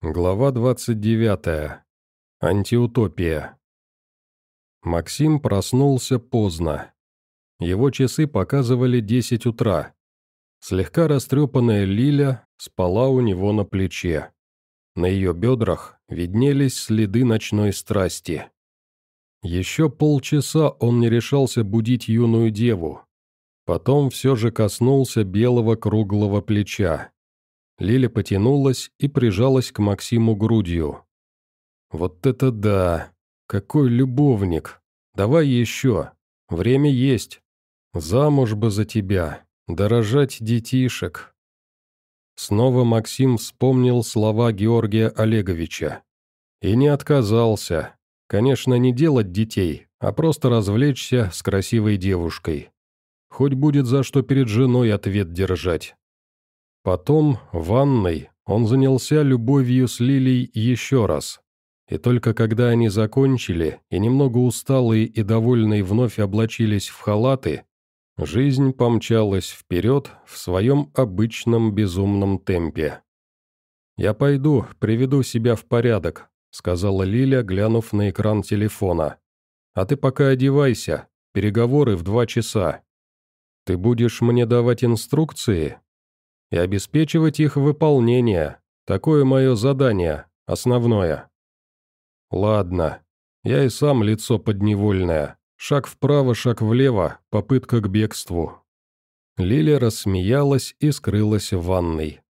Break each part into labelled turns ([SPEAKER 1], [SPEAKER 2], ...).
[SPEAKER 1] Глава 29. Антиутопия. Максим проснулся поздно. Его часы показывали 10 утра. Слегка растрепанная Лиля спала у него на плече. На ее бедрах виднелись следы ночной страсти. Еще полчаса он не решался будить юную деву. Потом все же коснулся белого круглого плеча. Лиля потянулась и прижалась к Максиму грудью. «Вот это да! Какой любовник! Давай еще! Время есть! Замуж бы за тебя! Дорожать детишек!» Снова Максим вспомнил слова Георгия Олеговича. И не отказался. Конечно, не делать детей, а просто развлечься с красивой девушкой. Хоть будет за что перед женой ответ держать. Потом, в ванной, он занялся любовью с Лилей еще раз. И только когда они закончили, и немного усталые и довольные вновь облачились в халаты, жизнь помчалась вперед в своем обычном безумном темпе. «Я пойду, приведу себя в порядок», — сказала Лиля, глянув на экран телефона. «А ты пока одевайся, переговоры в два часа. Ты будешь мне давать инструкции?» И обеспечивать их выполнение. Такое мое задание, основное. Ладно, я и сам лицо подневольное. Шаг вправо, шаг влево, попытка к бегству. Лиля рассмеялась и скрылась в ванной.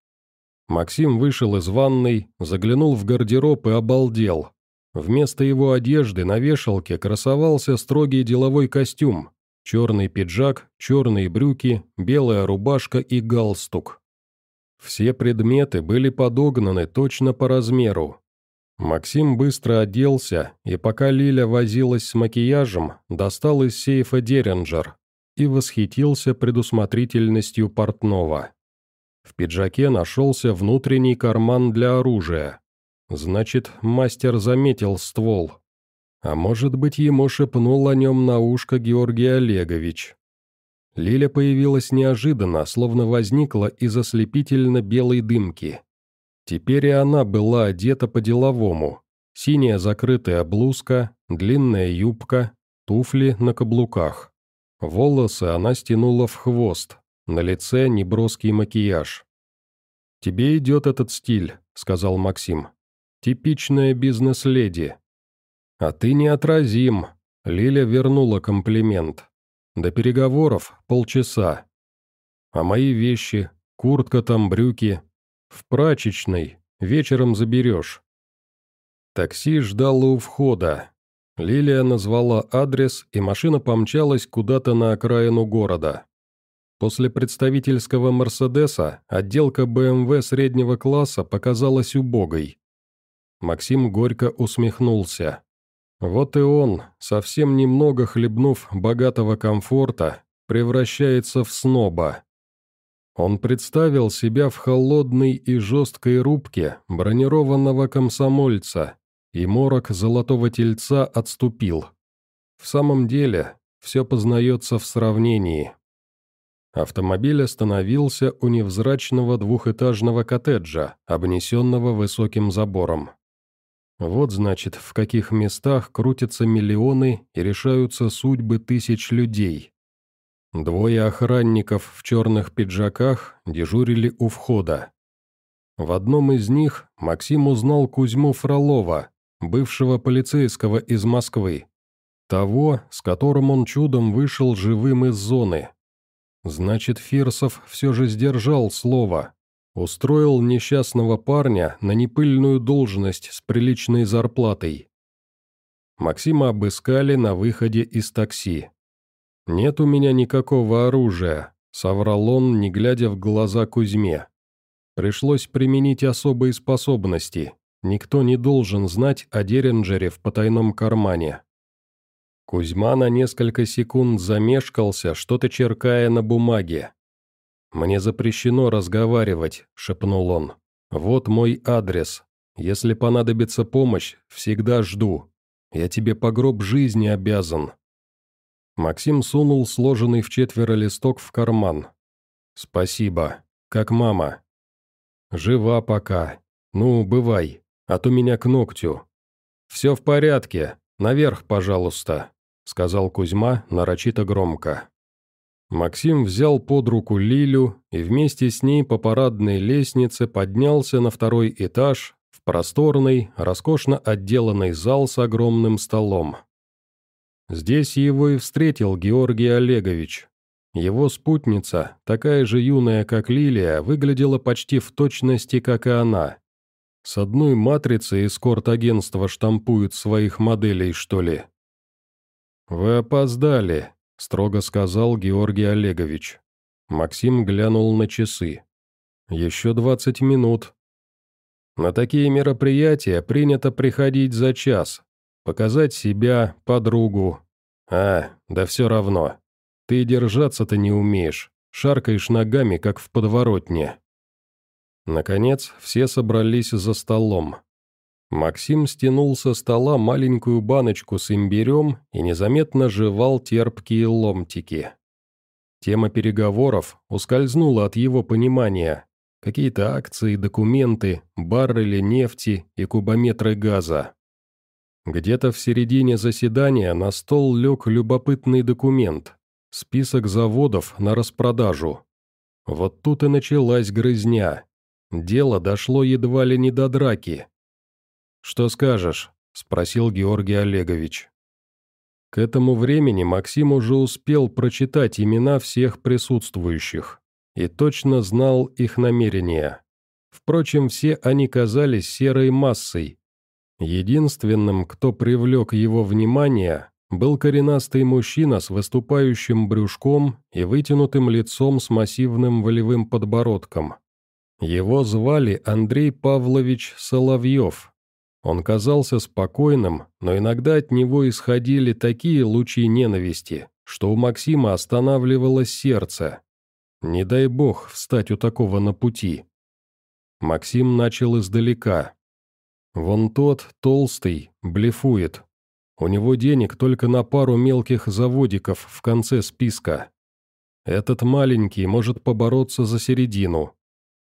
[SPEAKER 1] Максим вышел из ванной, заглянул в гардероб и обалдел. Вместо его одежды на вешалке красовался строгий деловой костюм, черный пиджак, черные брюки, белая рубашка и галстук. Все предметы были подогнаны точно по размеру. Максим быстро оделся, и пока Лиля возилась с макияжем, достал из сейфа Деренджер и восхитился предусмотрительностью портного. В пиджаке нашелся внутренний карман для оружия. Значит, мастер заметил ствол. А может быть, ему шепнул о нем на ушко Георгий Олегович. Лиля появилась неожиданно, словно возникла из ослепительно-белой дымки. Теперь и она была одета по-деловому. Синяя закрытая блузка, длинная юбка, туфли на каблуках. Волосы она стянула в хвост, на лице неброский макияж. «Тебе идет этот стиль», — сказал Максим. «Типичная бизнес-леди». «А ты неотразим», — Лиля вернула комплимент. До переговоров полчаса. А мои вещи, куртка там, брюки. В прачечной, вечером заберешь. Такси ждало у входа. Лилия назвала адрес, и машина помчалась куда-то на окраину города. После представительского «Мерседеса» отделка БМВ среднего класса показалась убогой. Максим горько усмехнулся. Вот и он, совсем немного хлебнув богатого комфорта, превращается в сноба. Он представил себя в холодной и жесткой рубке бронированного комсомольца, и морок золотого тельца отступил. В самом деле, все познается в сравнении. Автомобиль остановился у невзрачного двухэтажного коттеджа, обнесенного высоким забором. Вот, значит, в каких местах крутятся миллионы и решаются судьбы тысяч людей. Двое охранников в черных пиджаках дежурили у входа. В одном из них Максим узнал Кузьму Фролова, бывшего полицейского из Москвы. Того, с которым он чудом вышел живым из зоны. Значит, Фирсов все же сдержал слово, Устроил несчастного парня на непыльную должность с приличной зарплатой. Максима обыскали на выходе из такси. «Нет у меня никакого оружия», — соврал он, не глядя в глаза Кузьме. «Пришлось применить особые способности. Никто не должен знать о Деренджере в потайном кармане». Кузьма на несколько секунд замешкался, что-то черкая на бумаге. «Мне запрещено разговаривать», — шепнул он. «Вот мой адрес. Если понадобится помощь, всегда жду. Я тебе по гроб жизни обязан». Максим сунул сложенный в четверо листок в карман. «Спасибо. Как мама?» «Жива пока. Ну, бывай, а то меня к ногтю». «Все в порядке, наверх, пожалуйста», — сказал Кузьма нарочито громко. Максим взял под руку Лилю и вместе с ней по парадной лестнице поднялся на второй этаж в просторный, роскошно отделанный зал с огромным столом. Здесь его и встретил Георгий Олегович. Его спутница, такая же юная, как Лилия, выглядела почти в точности, как и она. С одной матрицы эскорт-агентства штампуют своих моделей, что ли? «Вы опоздали», — строго сказал Георгий Олегович. Максим глянул на часы. «Еще двадцать минут». На такие мероприятия принято приходить за час, показать себя, подругу. А, да все равно. Ты держаться-то не умеешь, шаркаешь ногами, как в подворотне. Наконец, все собрались за столом. Максим стянул со стола маленькую баночку с имбирем и незаметно жевал терпкие ломтики. Тема переговоров ускользнула от его понимания. Какие-то акции, документы, баррели нефти и кубометры газа. Где-то в середине заседания на стол лег любопытный документ. Список заводов на распродажу. Вот тут и началась грызня. Дело дошло едва ли не до драки. «Что скажешь?» – спросил Георгий Олегович. К этому времени Максим уже успел прочитать имена всех присутствующих и точно знал их намерения. Впрочем, все они казались серой массой. Единственным, кто привлек его внимание, был коренастый мужчина с выступающим брюшком и вытянутым лицом с массивным волевым подбородком. Его звали Андрей Павлович Соловьев, он казался спокойным, но иногда от него исходили такие лучи ненависти, что у Максима останавливалось сердце. Не дай бог встать у такого на пути. Максим начал издалека. Вон тот, толстый, блефует. У него денег только на пару мелких заводиков в конце списка. Этот маленький может побороться за середину.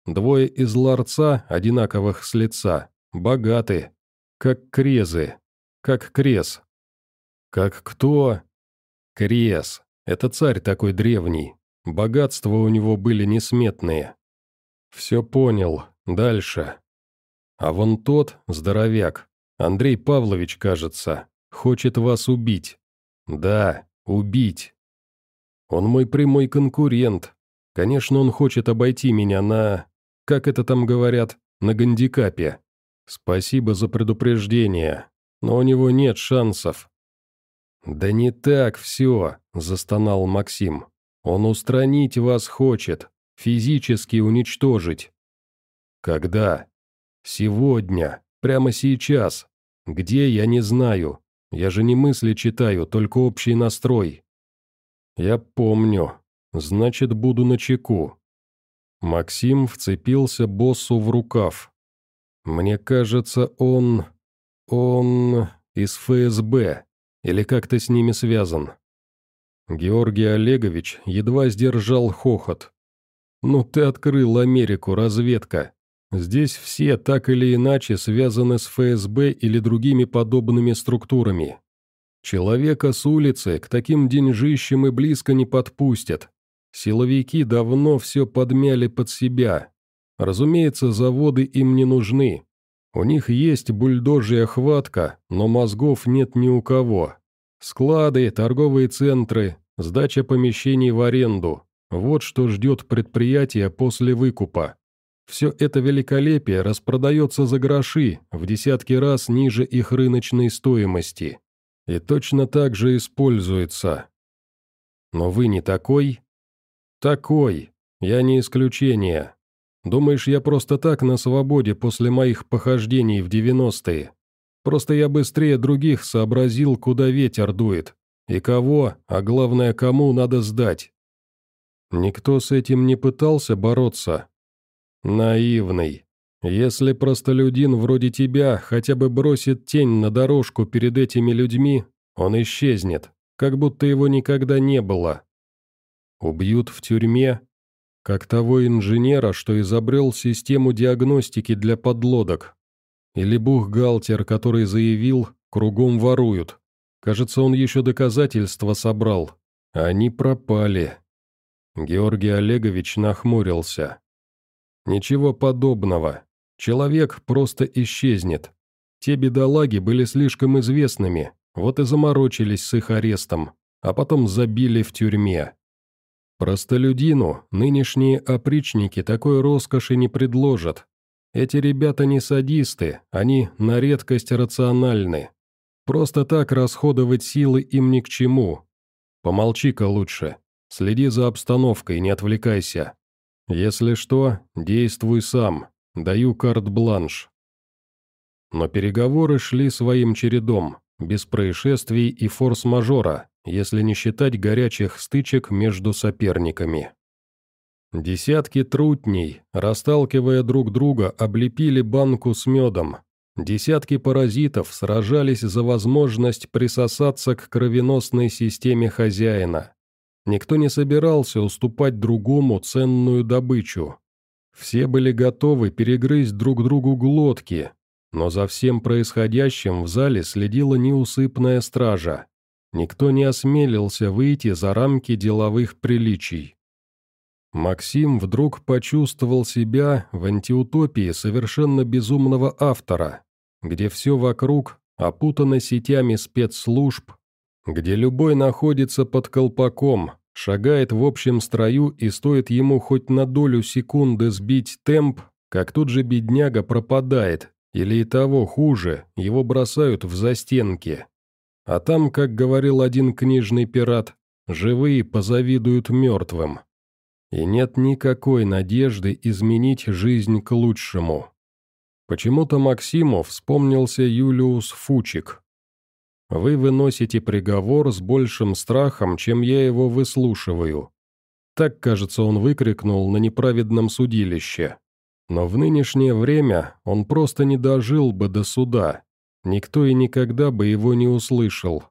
[SPEAKER 1] Двое из ларца, одинаковых с лица, богаты, как крезы. Как крез. Как кто? Крез. Это царь такой древний. Богатства у него были несметные. Все понял. Дальше. А вон тот, здоровяк, Андрей Павлович, кажется, хочет вас убить. Да, убить. Он мой прямой конкурент. Конечно, он хочет обойти меня на... Как это там говорят? На гандикапе. «Спасибо за предупреждение, но у него нет шансов». «Да не так все», – застонал Максим. «Он устранить вас хочет, физически уничтожить». «Когда?» «Сегодня, прямо сейчас. Где, я не знаю. Я же не мысли читаю, только общий настрой». «Я помню. Значит, буду на чеку». Максим вцепился боссу в рукав. Мне кажется, он... он... из ФСБ, или как-то с ними связан. Георгий Олегович едва сдержал хохот. «Ну ты открыл Америку, разведка. Здесь все так или иначе связаны с ФСБ или другими подобными структурами. Человека с улицы к таким деньжищам и близко не подпустят. Силовики давно все подмяли под себя, Разумеется, заводы им не нужны. У них есть бульдожья хватка, но мозгов нет ни у кого. Склады, торговые центры, сдача помещений в аренду – вот что ждет предприятие после выкупа. Все это великолепие распродается за гроши, в десятки раз ниже их рыночной стоимости. И точно так же используется. Но вы не такой? Такой. Я не исключение. Думаешь, я просто так на свободе после моих похождений в девяностые? Просто я быстрее других сообразил, куда ветер дует, и кого, а главное, кому надо сдать. Никто с этим не пытался бороться. Наивный. Если простолюдин вроде тебя хотя бы бросит тень на дорожку перед этими людьми, он исчезнет, как будто его никогда не было. Убьют в тюрьме? Как того инженера, что изобрел систему диагностики для подлодок. Или бухгалтер, который заявил, кругом воруют. Кажется, он еще доказательства собрал. Они пропали. Георгий Олегович нахмурился. Ничего подобного. Человек просто исчезнет. Те бедолаги были слишком известными, вот и заморочились с их арестом, а потом забили в тюрьме. Простолюдину нынешние опричники такой роскоши не предложат. Эти ребята не садисты, они на редкость рациональны. Просто так расходовать силы им ни к чему. Помолчи-ка лучше. Следи за обстановкой, не отвлекайся. Если что, действуй сам. Даю карт-бланш. Но переговоры шли своим чередом, без происшествий и форс-мажора, если не считать горячих стычек между соперниками. Десятки трутней, расталкивая друг друга, облепили банку с медом. Десятки паразитов сражались за возможность присосаться к кровеносной системе хозяина. Никто не собирался уступать другому ценную добычу. Все были готовы перегрызть друг другу глотки, но за всем происходящим в зале следила неусыпная стража. Никто не осмелился выйти за рамки деловых приличий. Максим вдруг почувствовал себя в антиутопии совершенно безумного автора, где все вокруг опутано сетями спецслужб, где любой находится под колпаком, шагает в общем строю и стоит ему хоть на долю секунды сбить темп, как тут же бедняга пропадает, или и того хуже, его бросают в застенки. А там, как говорил один книжный пират, живые позавидуют мертвым. И нет никакой надежды изменить жизнь к лучшему. Почему-то Максиму вспомнился Юлиус Фучик. Вы выносите приговор с большим страхом, чем я его выслушиваю. Так, кажется, он выкрикнул на неправедном судилище. Но в нынешнее время он просто не дожил бы до суда, никто и никогда бы его не услышал.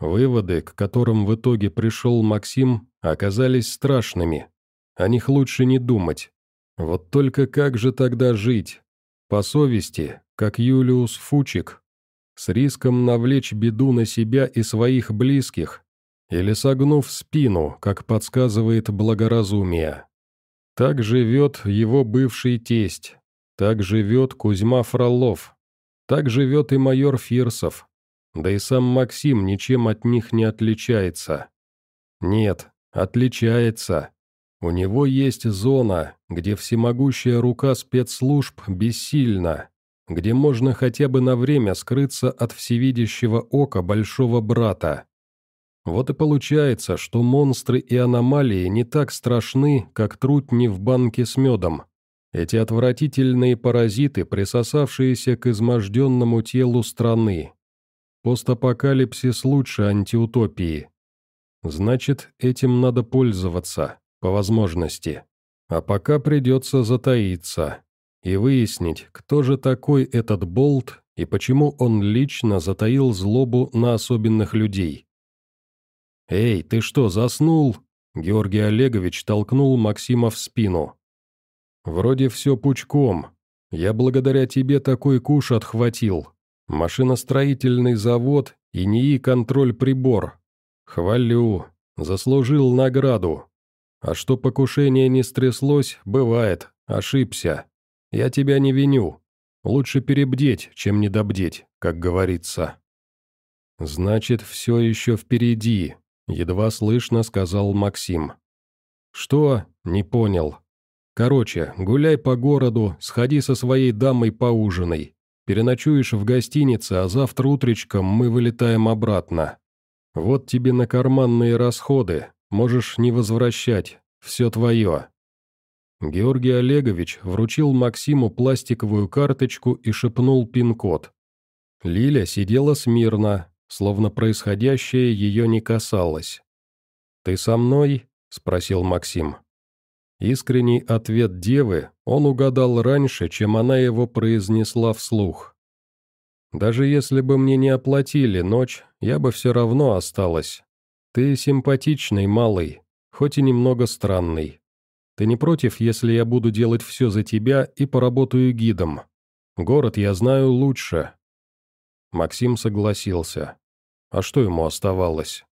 [SPEAKER 1] Выводы, к которым в итоге пришел Максим, оказались страшными. О них лучше не думать. Вот только как же тогда жить? По совести, как Юлиус Фучик, с риском навлечь беду на себя и своих близких, или согнув спину, как подсказывает благоразумие. Так живет его бывший тесть, так живет Кузьма Фролов, так живет и майор Фирсов. Да и сам Максим ничем от них не отличается. Нет, отличается. У него есть зона, где всемогущая рука спецслужб бессильна, где можно хотя бы на время скрыться от всевидящего ока большого брата. Вот и получается, что монстры и аномалии не так страшны, как трутни в банке с медом. Эти отвратительные паразиты, присосавшиеся к изможденному телу страны. Постапокалипсис лучше антиутопии. Значит, этим надо пользоваться, по возможности. А пока придется затаиться и выяснить, кто же такой этот болт и почему он лично затаил злобу на особенных людей. «Эй, ты что, заснул?» Георгий Олегович толкнул Максима в спину. «Вроде все пучком. Я благодаря тебе такой куш отхватил. Машиностроительный завод и НИИ контроль-прибор. Хвалю. Заслужил награду. А что покушение не стряслось, бывает. Ошибся. Я тебя не виню. Лучше перебдеть, чем недобдеть, как говорится». «Значит, все еще впереди», — едва слышно сказал Максим. «Что?» — не понял. Короче, гуляй по городу, сходи со своей дамой поужинай. Переночуешь в гостинице, а завтра утречком мы вылетаем обратно. Вот тебе на карманные расходы, можешь не возвращать, все твое». Георгий Олегович вручил Максиму пластиковую карточку и шепнул пин-код. Лиля сидела смирно, словно происходящее ее не касалось. «Ты со мной?» – спросил Максим. Искренний ответ девы он угадал раньше, чем она его произнесла вслух. «Даже если бы мне не оплатили ночь, я бы все равно осталась. Ты симпатичный, малый, хоть и немного странный. Ты не против, если я буду делать все за тебя и поработаю гидом? Город я знаю лучше». Максим согласился. А что ему оставалось?